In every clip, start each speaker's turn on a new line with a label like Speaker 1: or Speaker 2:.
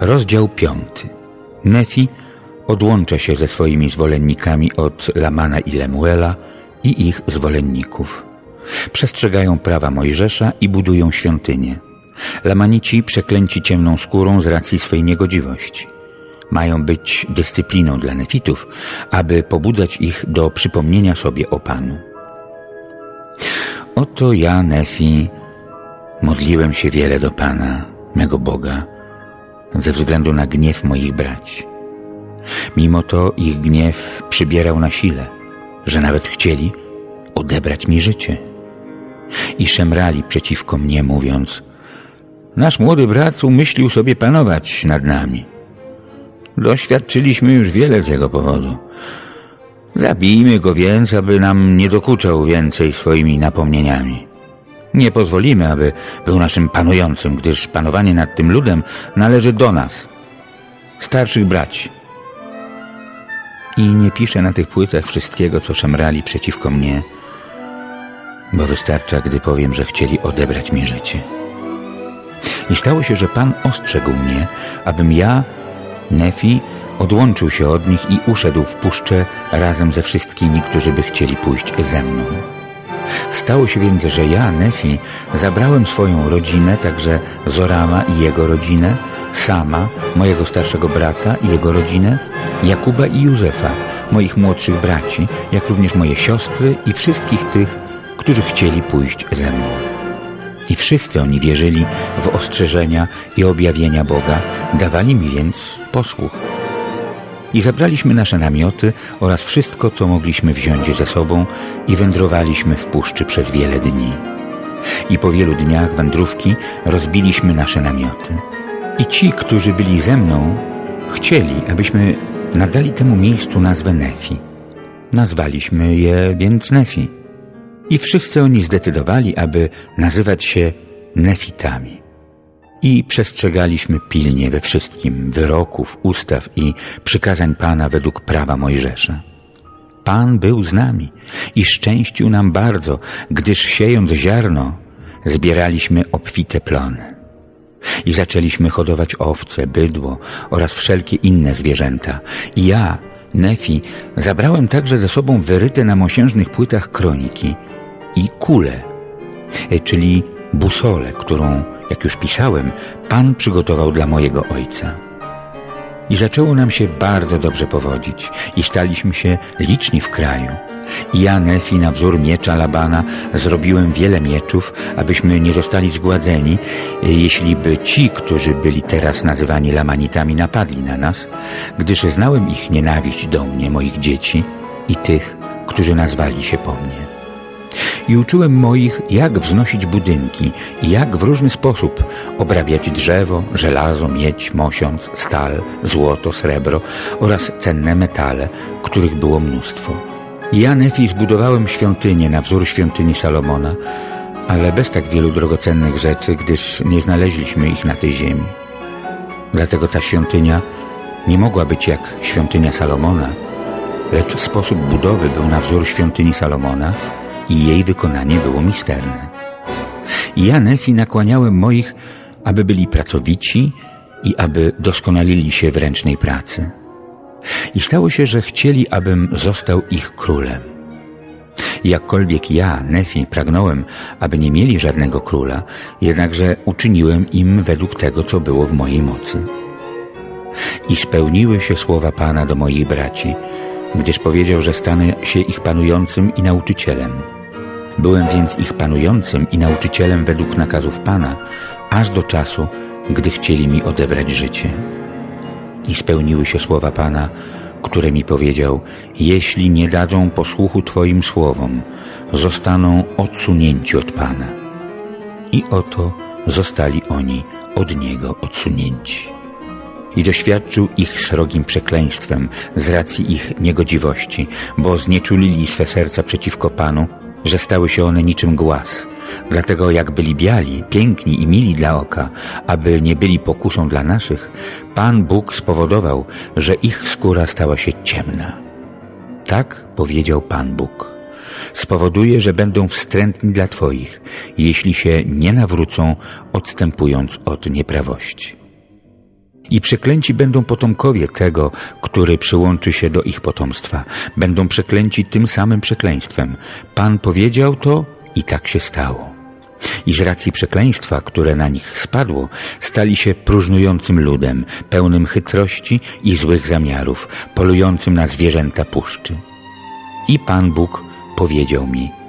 Speaker 1: Rozdział piąty. Nefi odłącza się ze swoimi zwolennikami od Lamana i Lemuela i ich zwolenników. Przestrzegają prawa Mojżesza i budują świątynię. Lamanici przeklęci ciemną skórą z racji swej niegodziwości. Mają być dyscypliną dla nefitów, aby pobudzać ich do przypomnienia sobie o Panu. Oto ja, Nefi, modliłem się wiele do Pana, mego Boga, ze względu na gniew moich braci. Mimo to ich gniew przybierał na sile, że nawet chcieli odebrać mi życie. I szemrali przeciwko mnie, mówiąc Nasz młody brat umyślił sobie panować nad nami. Doświadczyliśmy już wiele z jego powodu. Zabijmy go więc, aby nam nie dokuczał więcej swoimi napomnieniami. Nie pozwolimy, aby był naszym panującym, gdyż panowanie nad tym ludem należy do nas, starszych braci. I nie piszę na tych płytach wszystkiego, co szemrali przeciwko mnie, bo wystarcza, gdy powiem, że chcieli odebrać mi życie. I stało się, że Pan ostrzegł mnie, abym ja, Nefi, odłączył się od nich i uszedł w puszczę razem ze wszystkimi, którzy by chcieli pójść ze mną. Stało się więc, że ja, Nefi, zabrałem swoją rodzinę, także Zorama i jego rodzinę, Sama, mojego starszego brata i jego rodzinę, Jakuba i Józefa, moich młodszych braci, jak również moje siostry i wszystkich tych, którzy chcieli pójść ze mną. I wszyscy oni wierzyli w ostrzeżenia i objawienia Boga, dawali mi więc posłuch. I zabraliśmy nasze namioty oraz wszystko, co mogliśmy wziąć ze sobą i wędrowaliśmy w puszczy przez wiele dni. I po wielu dniach wędrówki rozbiliśmy nasze namioty. I ci, którzy byli ze mną, chcieli, abyśmy nadali temu miejscu nazwę Nefi. Nazwaliśmy je więc Nefi. I wszyscy oni zdecydowali, aby nazywać się Nefitami. I przestrzegaliśmy pilnie we wszystkim wyroków, ustaw i przykazań Pana według prawa Mojżesza. Pan był z nami i szczęścił nam bardzo, gdyż siejąc ziarno, zbieraliśmy obfite plony. I zaczęliśmy hodować owce, bydło oraz wszelkie inne zwierzęta. I ja, Nefi, zabrałem także ze sobą wyryte na mosiężnych płytach kroniki i kulę, e, czyli busolę, którą, jak już pisałem, Pan przygotował dla mojego ojca. I zaczęło nam się bardzo dobrze powodzić i staliśmy się liczni w kraju. I ja, Nefi, na wzór miecza Labana zrobiłem wiele mieczów, abyśmy nie zostali zgładzeni, jeśli by ci, którzy byli teraz nazywani Lamanitami, napadli na nas, gdyż znałem ich nienawiść do mnie, moich dzieci i tych, którzy nazwali się po mnie i uczyłem moich, jak wznosić budynki jak w różny sposób obrabiać drzewo, żelazo, miedź, mosiąc, stal, złoto, srebro oraz cenne metale, których było mnóstwo. Ja, Nefi, zbudowałem świątynię na wzór świątyni Salomona, ale bez tak wielu drogocennych rzeczy, gdyż nie znaleźliśmy ich na tej ziemi. Dlatego ta świątynia nie mogła być jak świątynia Salomona, lecz sposób budowy był na wzór świątyni Salomona, i jej wykonanie było misterne. Ja, Nefi, nakłaniałem moich, aby byli pracowici i aby doskonalili się w ręcznej pracy. I stało się, że chcieli, abym został ich królem. Jakkolwiek ja, Nefi, pragnąłem, aby nie mieli żadnego króla, jednakże uczyniłem im według tego, co było w mojej mocy. I spełniły się słowa Pana do moich braci, gdyż powiedział, że stanę się ich panującym i nauczycielem. Byłem więc ich panującym i nauczycielem według nakazów Pana, aż do czasu, gdy chcieli mi odebrać życie. I spełniły się słowa Pana, które mi powiedział, jeśli nie dadzą posłuchu Twoim słowom, zostaną odsunięci od Pana. I oto zostali oni od Niego odsunięci. I doświadczył ich srogim przekleństwem z racji ich niegodziwości, bo znieczulili swe serca przeciwko Panu, że stały się one niczym głaz. Dlatego jak byli biali, piękni i mili dla oka, aby nie byli pokusą dla naszych, Pan Bóg spowodował, że ich skóra stała się ciemna. Tak powiedział Pan Bóg. Spowoduje, że będą wstrętni dla Twoich, jeśli się nie nawrócą, odstępując od nieprawości. I przeklęci będą potomkowie tego, który przyłączy się do ich potomstwa. Będą przeklęci tym samym przekleństwem. Pan powiedział to i tak się stało. I z racji przekleństwa, które na nich spadło, stali się próżnującym ludem, pełnym chytrości i złych zamiarów, polującym na zwierzęta puszczy. I Pan Bóg powiedział mi –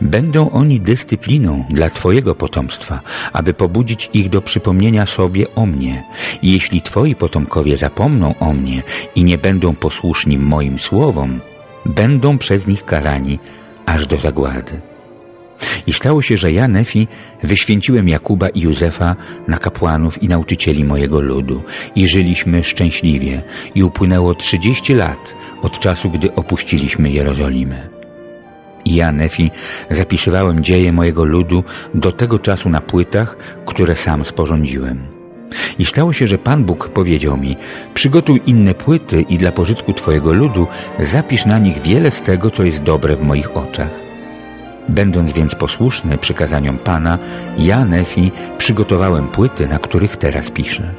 Speaker 1: Będą oni dyscypliną dla Twojego potomstwa, aby pobudzić ich do przypomnienia sobie o mnie. I jeśli Twoi potomkowie zapomną o mnie i nie będą posłuszni moim słowom, będą przez nich karani aż do zagłady. I stało się, że ja, Nefi, wyświęciłem Jakuba i Józefa na kapłanów i nauczycieli mojego ludu i żyliśmy szczęśliwie i upłynęło trzydzieści lat od czasu, gdy opuściliśmy Jerozolimę. Ja, Nefi, zapisywałem dzieje mojego ludu do tego czasu na płytach, które sam sporządziłem. I stało się, że Pan Bóg powiedział mi, przygotuj inne płyty i dla pożytku Twojego ludu zapisz na nich wiele z tego, co jest dobre w moich oczach. Będąc więc posłuszny przykazaniom Pana, ja, Nefi, przygotowałem płyty, na których teraz piszę.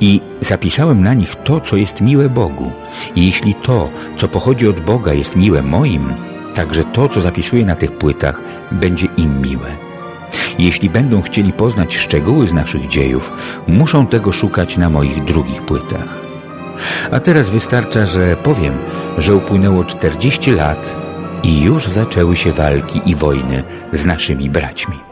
Speaker 1: I zapisałem na nich to, co jest miłe Bogu. I jeśli to, co pochodzi od Boga, jest miłe moim, Także to, co zapisuję na tych płytach, będzie im miłe. Jeśli będą chcieli poznać szczegóły z naszych dziejów, muszą tego szukać na moich drugich płytach. A teraz wystarcza, że powiem, że upłynęło 40 lat i już zaczęły się walki i wojny z naszymi braćmi.